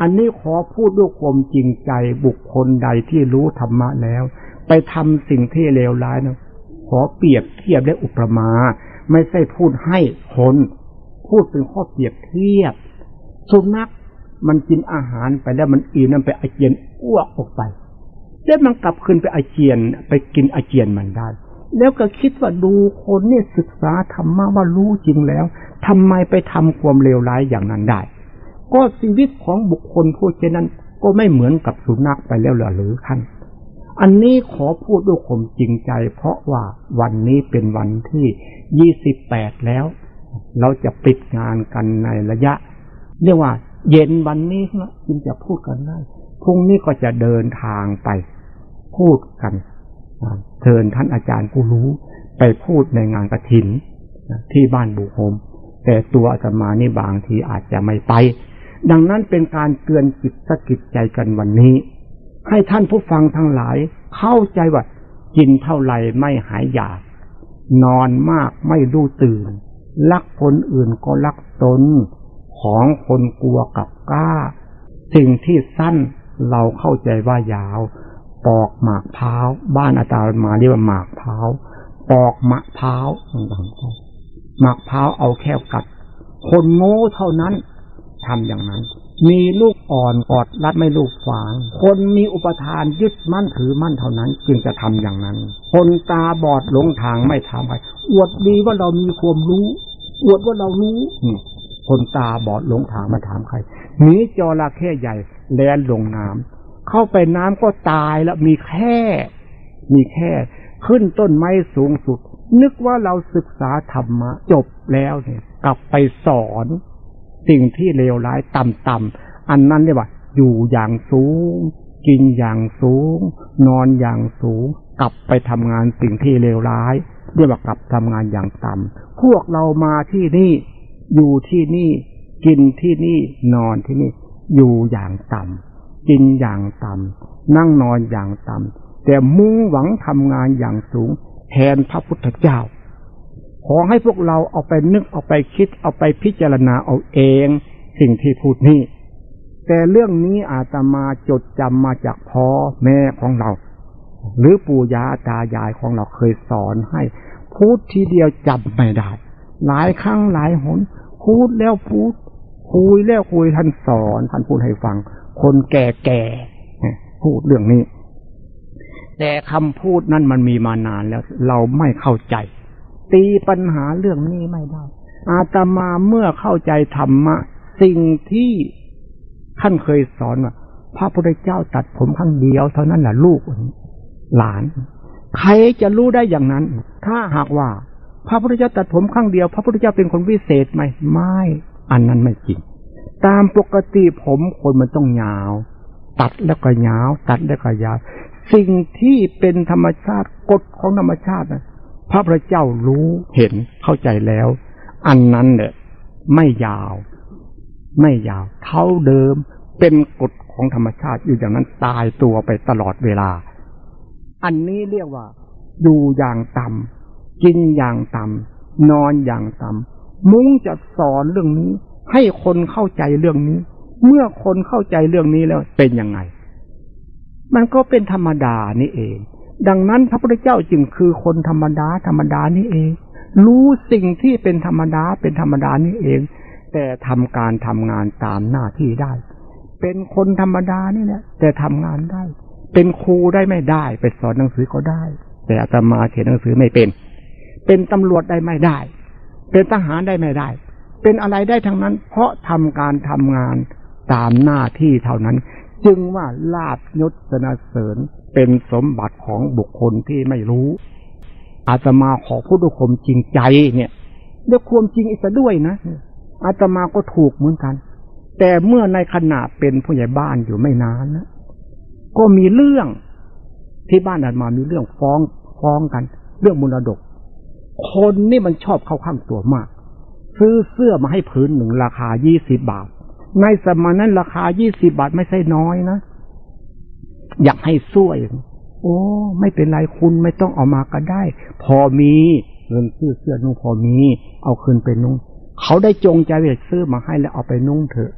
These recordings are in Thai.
อันนี้ขอพูดด้วยความจริงใจบุคคลใดที่รู้ธรรมะแล้ว ไปทำสิ่งที่เลวร้ายนะขอเปรียบเทียบและอุปมา ไม่ใช่พูดให้คนพูดเป็นข้อเปรียบเทียบ สุนัขมันกินอาหารไปแล้วมันอิ่มนั่นไปอาเจียนอ้วกออกไป แล้วมันกลับคืนไปอาเจียนไปกินอาเจียนมันได้ แล้วก็คิดว่าดูคนเนี่ยศึกษาธรรมะว่ารู้จริงแล้วทำไมไปทำความเลวร้ายอย่างนั้นได้ ก็ชีวิตของบุคคลผู้เช่นนั้น ก็ไม่เหมือนกับสุนัขไปแล้วหรือขั้นอันนี้ขอพูดด้วยความจริงใจ เพราะว่าวันนี้เป็นวันที่ยี่สิบแปดแล้ว เราจะปิดงานกันในระยะ เรียกว่า เย็นวันนี้นะจึงจะพูดกันได้พรุ่งนี้ก็จะเดินทางไปพูดกันเชิญท่านอาจารย์ผู้รู้ไปพูดในงานกระถินที่บ้านบุโฮมแต่ตัวอาตมานี่บางทีอาจจะไม่ไป ดังนั้นเป็นการเตือนจิตสะกิดใจกันวันนี้ ให้ท่านผู้ฟังทั้งหลาย เข้าใจว่ากินเท่าไรไม่หายอยาก นอนมากไม่รู้ตื่น รักคนอื่นก็รักตน ของคนกลัวกับกล้า สิ่งที่สั้นเราเข้าใจว่ายาว ปอกหมากพร้า บ้านอาตารย์มาเรียกว่าหมากพร้า ปอกมะพร้าวหมากพร้าเอาแค่กัด คนโง่เท่านั้น ทำอย่างนั้น มีลูกอ่อนกอดรัดไม่ลูกฝาง คนมีอุปทานยึดมั่นถือมั่นเท่านั้น จึงจะทำอย่างนั้น คนตาบอดหลงทางไม่ทำไปอวดดีว่าเรามีความรู้ อวดว่าเรารู้คนตาบอดหลงทางมาถามใครหนีจระเข้ใหญ่แลนลงน้ำเข้าไปน้ำก็ตายแล้วมีแค่ มีแค่ ขึ้นต้นไม้สูงสุด นึกว่าเราศึกษาธรรมะจบแล้วเนี่ย กลับไปสอน สิ่งที่เลวร้ายต่ำๆอันนั้นเรียกว่า อยู่อย่างสูง กินอย่างสูง นอนอย่างสูง กลับไปทำงานสิ่งที่เลวร้าย เรียกว่ากลับทำงานอย่างต่ำพวกเรามาที่นี่ อยู่ที่นี่กินที่นี่นอนที่นี่ อยู่อย่างต่ำกินอย่างต่ำนั่งนอนอย่างต่ำแต่มุ่งหวังทำงานอย่างสูง แทนพระพุทธเจ้า ขอให้พวกเราเอาไปนึกเอาไปคิด เอาไปพิจารณาเอาเอง สิ่งที่พูดนี้แต่เรื่องนี้อาตมาจดจำมาจากพ่อแม่ของเรา หรือปู่ย่าตายายของเราเคยสอนให้พูดทีเดียวจำไม่ได้ หลายครั้งหลายหน พูดแล้วพูด คุยแล้วคุยท่านสอนท่านพูดให้ฟัง คนแก่ๆพูดเรื่องนี้ แต่คำพูดนั้นมันมีมานานแล้ว เราไม่เข้าใจ ตีปัญหาเรื่องนี้ไม่ได้ อาตมาเมื่อเข้าใจธรรมะ สิ่งที่ท่านเคยสอนว่าพระพุทธเจ้าตัดผมข้งเดียวเท่านั้นแหละลูกหลาน ใครจะรู้ได้อย่างนั้น ถ้าหากว่า พระพุทธเจ้าตัดผมข้งเดียว พระพุทธเจ้าเป็นคนวิเศษไหมไม่ อันนั้นไม่จริง ตามปกติผมคนมันต้องยาว ตัดแล้วก็ยาว ตัดแล้วก็ยาว สิ่งที่เป็นธรรมชาติกฎของธรรมชาตินะ พระพุทธเจ้ารู้เห็นเข้าใจแล้ว อันนั้นเนี่ยไม่ยาว ไม่ยาว เท่าเดิมเป็นกฎของธรรมชาติอยู่อย่างนั้นตายตัวไปตลอดเวลา อันนี้เรียกว่า อยู่อย่างต่ำกินอย่างต่ำนอนอย่างต่ำมุ้งจะสอนเรื่องนี้ ให้คนเข้าใจเรื่องนี้ เมื่อคนเข้าใจเรื่องนี้แล้วเป็นยังไง มันก็เป็นธรรมดานี่เอง ดังนั้นพระพุทธเจ้าจึงคือคนธรรมดาธรรมดานี่เอง รู้สิ่งที่เป็นธรรมดาเป็นธรรมดานี่เอง แต่ทำการทำงานตามหน้าที่ได้ เป็นคนธรรมดานี่แหละแต่ทำงานได้ เป็นครูได้ไม่ได้ ไปสอนหนังสือก็ได้ แต่อาตมาเขียนหนังสือไม่เป็น เป็นตำรวจได้ไม่ได้ เป็นทหารได้ไม่ได้ เป็นอะไรได้ทั้งนั้น เพราะทำการทำงานตามหน้าที่เท่านั้น จึงว่าลาบยศสนาเสริญ เป็นสมบัติของบุคคลที่ไม่รู้ อาตมาขอพูดด้วยความจริงใจเนี่ยด้วยความจริงอีกด้วยนะอาตมาก็ถูกเหมือนกัน แต่เมื่อในขณะเป็นผู้ใหญ่บ้านอยู่ไม่นานนะก็มีเรื่องที่บ้านอาตมามีเรื่องฟ้องฟ้องกัน เรื่องมรดก คนนี่มันชอบเข้าข้างตัวมาก ซื้อเสื้อมาให้ผืนหนึ่งราคายี่สิบบาท ในสมัยนั้นราคายี่สิบาทไม่ใช่น้อยนะ อยากให้ช่วยโอ้ ไม่เป็นไรคุณไม่ต้องเอามาก็ได้ พอมีเงินซื้อเสื้อนุ่งพอมี เอาคืนไปนุ่ง เขาได้จงใจไปซื้อมาให้แล้วเอาไปนุ่งเถอะ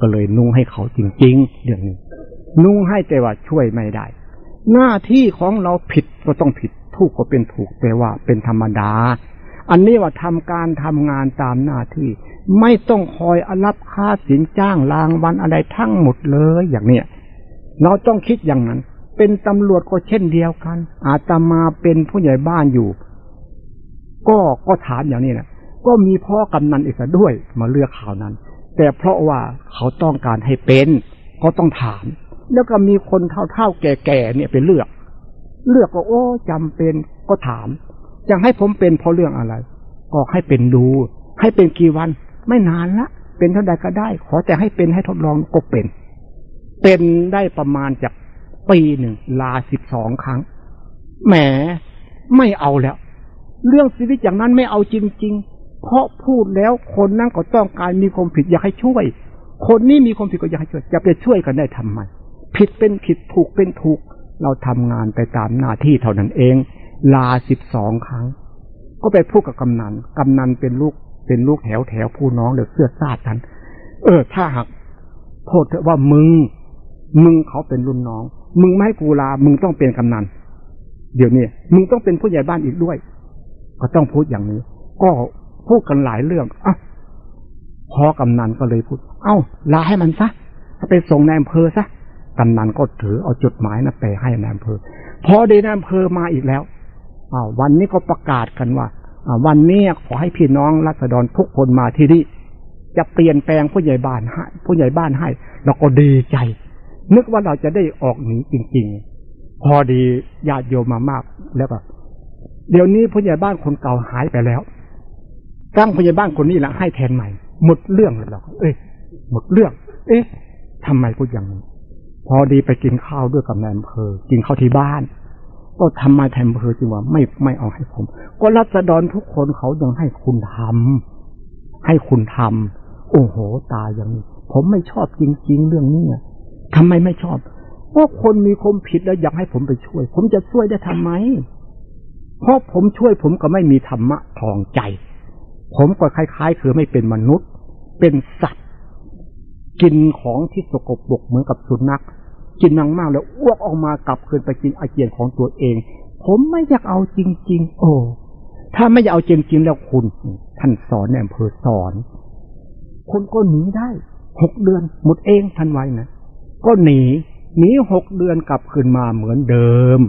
ก็เลยนุ่งให้เขาจริงๆเรื่องนี้นุ่งให้แต่ว่าช่วยไม่ได้ หน้าที่ของเราผิดก็ต้องผิดถูกก็เป็นถูกแต่ว่าเป็นธรรมดา อันนี้ว่าทำการทำงานตามหน้าที่ ไม่ต้องคอยอรับค่าสินจ้างรางวัลอะไรทั้งหมดเลยอย่างเนี้ย เราต้องคิดอย่างนั้น เป็นตำรวจก็เช่นเดียวกัน อาตมาเป็นผู้ใหญ่บ้านอยู่ ก็ก็ถามอย่างนี้นะก็มีพ่อกำนันอีกด้วย มาเลือกข่าวนั้น แต่เพราะว่าเขาต้องการให้เป็นก็ต้องถาม แล้วก็มีคนเท่าๆแก่ๆเนี่ยไปเลือก เลือกก็โอ้จำเป็นก็ถามจะให้ผมเป็นเพราะเรื่องอะไร ก็ให้เป็นดู ให้เป็นกี่วัน ไม่นานละ เป็นเท่าใดก็ได้ ขอแต่ให้เป็นให้ทดลองก็เป็น เป็นได้ประมาณจากปีหนึ่งลาสิบสองครั้ง แหมไม่เอาแล้ว เรื่องชีวิตอย่างนั้นไม่เอาจริง ๆ เพราะพูดแล้วคนนั่นก็ต้องการมีความผิดอยากให้ช่วย คนนี้มีความผิดก็อยากให้ช่วย จะไปช่วยกันได้ทำไมผิดเป็นผิดถูกเป็นถูก เราทำงานไปตามหน้าที่เท่านั้นเอง ลาสิบสองครั้ง ก็ไปพูดกับกำนันกำนันเป็นลูกเป็นลูกแถวแถวผู้น้องเดือเสื้อซาดกัน เออ ถ้าหากโทษเถอะว่ามึง มึงเขาเป็นรุ่นน้อง มึงไม่ให้กูลา มึงต้องเป็นกำนัน เดี๋ยวนี้มึงต้องเป็นผู้ใหญ่บ้านอีกด้วย ก็ต้องพูดอย่างนี้ ก็พูดกันหลายเรื่องอะพอกำนันก็เลยพูด เอ้า ลาให้มันซะไปส่งนายอำเภอซะกำนันก็ถือเอาจดหมายนะไปให้นายอำเภอ พอดีนายอำเภอมาอีกแล้วอ่าวันนี้ก็ประกาศกันว่าอ่าวันนี้ขอให้พี่น้องรัษฎรทุกคนมาที่นี่จะเปลี่ยนแปลงผู้ใหญ่บ้านให้ผู้ใหญ่บ้านให้เราก็ดีใจ นึกว่าเราจะได้ออกหนีจริง ๆ พอดีญาติโยมมามากแล้วก็เดี๋ยวนี้ผู้ใหญ่บ้านคนเก่าหายไปแล้วตั้งผู้ใหญ่บ้านคนนี้ละให้แทนใหม่ หมดเรื่องเลยเราเอ้ยหมดเรื่อง เอ๊ะทำไมพูดอย่างนี้พอดีไปกินข้าวด้วยกับนายอำเภอ กินข้าวที่บ้าน ก็ทำไมแทนอำเภอจึงว่าไม่ไม่เอาให้ผม ก็รัษฎรทุกคนเขายังให้คุณทำให้คุณทำโอ้โห ตายอย่างนี้ ผมไม่ชอบจริง ๆ เรื่องนี้ ทำไมไม่ชอบเพราะคนมีความผิดแล้วอยากให้ผมไปช่วย ผมจะช่วยได้ทำไม เพราะผมช่วยผมก็ไม่มีธรรมะทองใจ ผมก็คล้ายๆ คือไม่เป็นมนุษย์ เป็นสัตว์ กินของที่สกปรกเหมือนกับสุนัขกินนังมากแล้วอ้วกออกมากลับคืนไปกินอาเจียนของตัวเอง ผมไม่อยากเอาจริง ๆ โอ้ถ้าไม่อยากเอาจริงๆแล้วคุณ ท่านสอนในอำเภอสอน คนก็หนีได้หกเดือนหมดเองท่านไว้นะ ก็หนีหนีหกเดือนกลับคืนมาเหมือนเดิม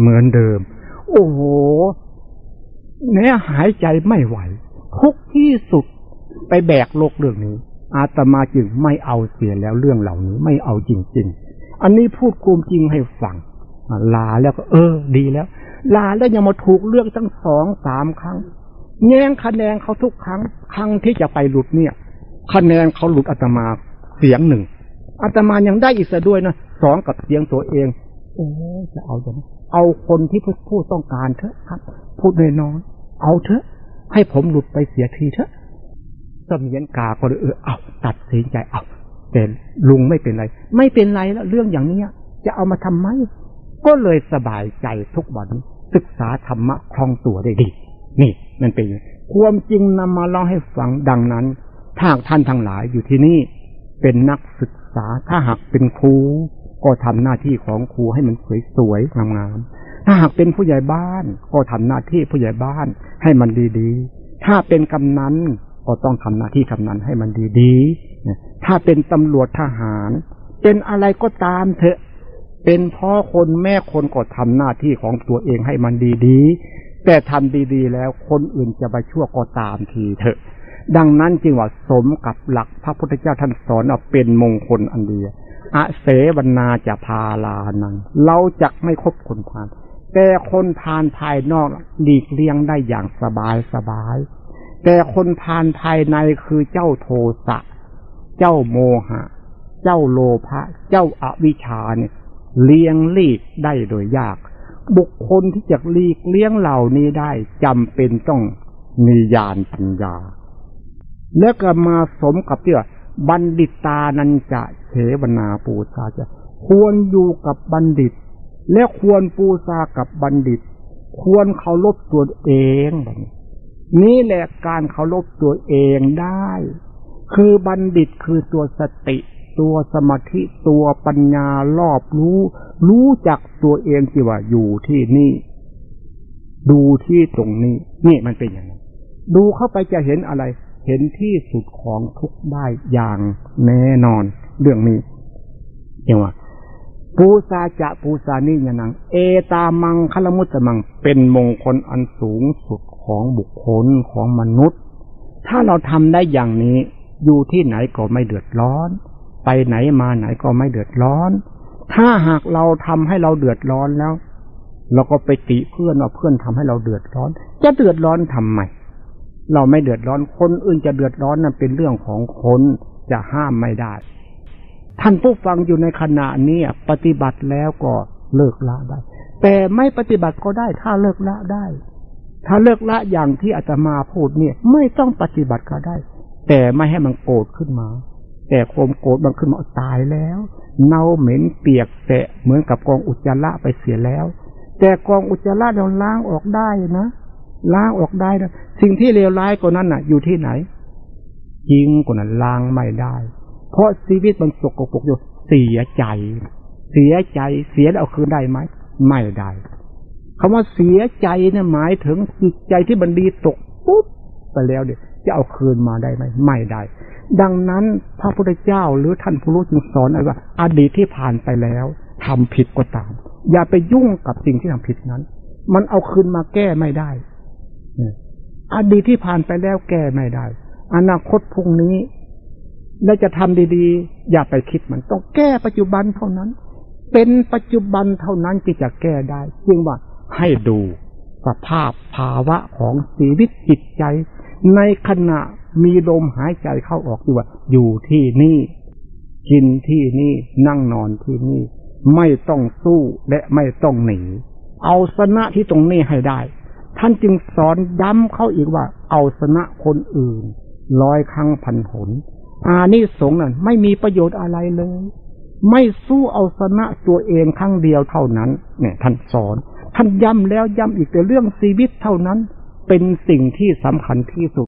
เหมือนเดิม โอ้โหแม้หายใจไม่ไหว ทุกที่สุดไปแบกโลกเรื่องนี้ อาตมาจึงไม่เอาเสียแล้วเรื่องเหล่านี้ไม่เอาจริง ๆ อันนี้พูดความจริงให้ฟังลาแล้วก็ เออ ดีแล้ว ลาแล้วยังมาถูกเลือกตั้งสองสามครั้งแย่งคะแนนเขาทุกครั้ง ครั้งที่จะไปหลุดเนี่ย คะแนนเขาหลุดอาตมาเสียงหนึ่ง อาตมายังได้อีกซะด้วยนะสองกับเสียงตัวเองโอ้จะเอาจะเอาคนที่พูดต้องการเถอะครับ พูดน้อยๆเอาเถอะ ให้ผมหลุดไปเสียทีเถอะสมียนกาก็เลยเออเอาตัดสินใจเอาแต่ลุงไม่เป็นไร ไม่เป็นไรแล้วเรื่องอย่างเนี้ย จะเอามาทำไม ก็เลยสบายใจทุกวันศึกษาธรรมะคล่องตัวได้ดี นี่มันเป็นความจริงนำมาเล่าให้ฟังดังนั้นถ้าท่านทั้งหลายอยู่ที่นี่เป็นนักศึกษา ถ้าหากเป็นครูก็ทำหน้าที่ของครูให้มันสวยๆงามๆถ้าหากเป็นผู้ใหญ่บ้านก็ทำหน้าที่ผู้ใหญ่บ้านให้มันดีๆ ถ้าเป็นกำนันก็ต้องทำหน้าที่กำนันให้มันดีๆถ้าเป็นตำรวจทหาร เป็นอะไรก็ตามเถอะเป็นพ่อคนแม่คนก็ทำหน้าที่ของตัวเองให้มันดีๆแต่ทำดีๆแล้วคนอื่นจะไปชั่วก็ตามทีเถอะ ดังนั้นจึงว่าสมกับหลักพระพุทธเจ้าท่านสอนว่าเป็นมงคลอันเดียอาเสวนาจะพาลานัง เราจะไม่คบคนพาลแต่คนพาลภายนอกหลีกเลี่ยงได้อย่างสบายสบาย แต่คนพาลภายในคือเจ้าโทสะ เจ้าโมหะ เจ้าโลภะ เจ้าอาวิชชาเนี่ยเลี้ยงลีกได้โดยยาก บุคคลที่จะลีกเลี้ยงเหล่านี้ได้จำเป็นต้องมีญาณปัญญา แล้วก็มาสมกับที่ว่าบัณฑิตานันจะเฉวนาปูชาจะ ควรอยู่กับบัณฑิต และควรปูชากับบัณฑิต ควรเคารพตัวเองแบบนี้นี่แหละการเคารพตัวเองได้ คือบัณฑิตคือตัวสติ ตัวสมาธิตัวปัญญารอบรู้ รู้จักตัวเองที่ว่าอยู่ที่นี่ ดูที่ตรงนี้ นี่มันเป็นอย่างนั้นดูเข้าไปจะเห็นอะไร เห็นที่สุดของทุกได้อย่างแน่นอน เรื่องนี้เรียกว่าปูซาจะปูซานี่ยนัง เอตามังคลมุตตมัง เป็นมงคลอันสูงสุดของบุคคลของมนุษย์ ถ้าเราทำได้อย่างนี้ อยู่ที่ไหนก็ไม่เดือดร้อน ไปไหนมาไหนก็ไม่เดือดร้อน ถ้าหากเราทำให้เราเดือดร้อนแล้ว เราก็ไปติเพื่อนว่าเพื่อนทำให้เราเดือดร้อน จะเดือดร้อนทำไม เราไม่เดือดร้อนคนอื่นจะเดือดร้อนนั้นเป็นเรื่องของคนจะห้ามไม่ได้ ท่านผู้ฟังอยู่ในขณะนี้ปฏิบัติแล้วก็เลิกละได้ แต่ไม่ปฏิบัติก็ได้ถ้าเลิกละได้ ถ้าเลิกละอย่างที่อาตมาพูดเนี่ย ไม่ต้องปฏิบัติก็ได้ แต่ไม่ให้มันโกรธขึ้นมา แต่ความโกรธมันขึ้นมาตายแล้ว เน่าเหม็นเปียกแสะเหมือนกับกองอุจจาระไปเสียแล้ว แต่กองอุจจาระเราล้างออกได้นะ ล้างออกได้นะสิ่งที่เลวร้ายกว่านั้นน่ะ อยู่ที่ไหนจริงกว่านั้นล้างไม่ได้ เพราะชีวิตมันสกปรกอยู่เสียใจ เสียใจเสียแล้วเอาคืนได้ไหมไม่ได้คำว่าเสียใจเนี่ยหมายถึงจิตใจที่มันดีตกปุ๊บไปแล้วเดี๋ยจะเอาคืนมาได้ไหมไม่ได้ ดังนั้นพระพุทธเจ้าหรือท่านผู้รู้จึงสอนว่าอดีตที่ผ่านไปแล้วทำผิดก็ตาม อย่าไปยุ่งกับสิ่งที่ทำผิดนั้น มันเอาคืนมาแก้ไม่ได้ อดีตที่ผ่านไปแล้วแก้ไม่ได้ อนาคตพรุ่งนี้ และจะทำดี ๆ อย่าไปคิดมัน ต้องแก้ปัจจุบันเท่านั้น เป็นปัจจุบันเท่านั้นที่จะแก้ได้จึงว่าให้ดูสภาพภาวะของชีวิตจิตใจ ในขณะมีลมหายใจเข้าออกอยู่ว่า อยู่ที่นี่ กินที่นี่นั่งนอนที่นี่ ไม่ต้องสู้และไม่ต้องหนี เอาชนะที่ตรงนี้ให้ได้ ท่านจึงสอนย้ำเข้าอีกว่า เอาชนะคนอื่นร้อยครั้งพันหน อานิสงส์นั้นไม่มีประโยชน์อะไรเลย ไม่สู้เอาชนะตัวเองครั้งเดียวเท่านั้น เนี่ย ท่านสอน ท่านย้ำแล้วย้ำอีกแต่เรื่องชีวิตเท่านั้น เป็นสิ่งที่สำคัญที่สุด